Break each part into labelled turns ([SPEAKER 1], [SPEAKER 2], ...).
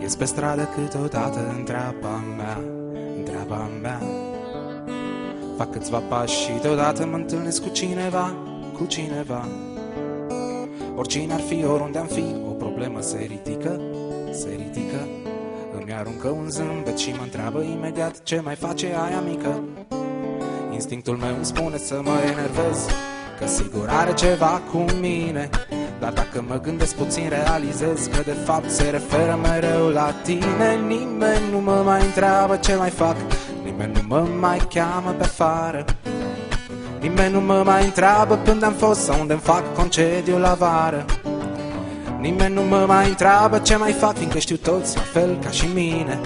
[SPEAKER 1] Ies pe stradă câteodată întreaba mea, întreaba mea. Fac câțiva pași și deodată mă întâlnesc cu cineva, cu cineva. Oricine ar fi, oriunde am fi, o problemă se ridică, se ridică. Îmi aruncă un zâmbet și mă întreabă imediat ce mai face aia mică. Instinctul meu îmi spune să mă enervez Că sigur are ceva cu mine Dar dacă mă gândesc puțin realizez Că de fapt se referă mereu la tine. Nimeni nu mă mai întreabă ce mai fac. Nimeni nu mă mai cheamă pe afară. Nimeni nu mă mai întreabă până am fost sau unde-mi fac concediu la vară. Nimeni nu mă mai întreabă ce mai fac Fiindcă știu toți la fel ca și mine.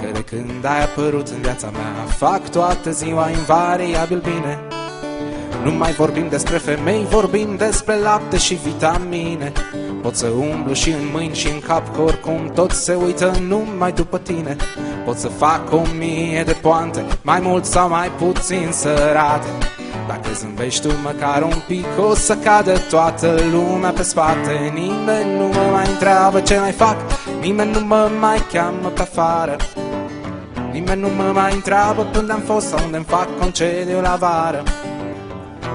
[SPEAKER 1] Că de când ai apărut în viața mea Fac toată ziua invariabil bine Nu mai vorbim despre femei Vorbim despre lapte și vitamine. Pot să umblu și în mâini și în cap Că oricum toți se uită numai după tine. Pot să fac o mie de poante Mai mult sau mai puțin sărate dacă zâmbești tu măcar un pic O să cadă toată lumea pe spate. Nimeni nu mă mai întreabă ce mai fac Nimeni nu mă mai cheamă pe afară. Nimeni nu mă mai întreabă până am fost Sau unde-mi fac concediu la vară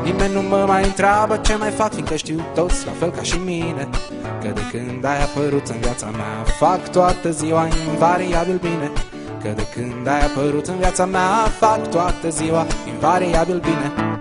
[SPEAKER 1] Nimeni nu mă mai întreabă ce mai fac Fiindcă știu toți la fel ca și mine. Că de când ai apărut în viața mea Fac toată ziua invariabil bine. Că de când ai apărut în viața mea Fac toată ziua invariabil bine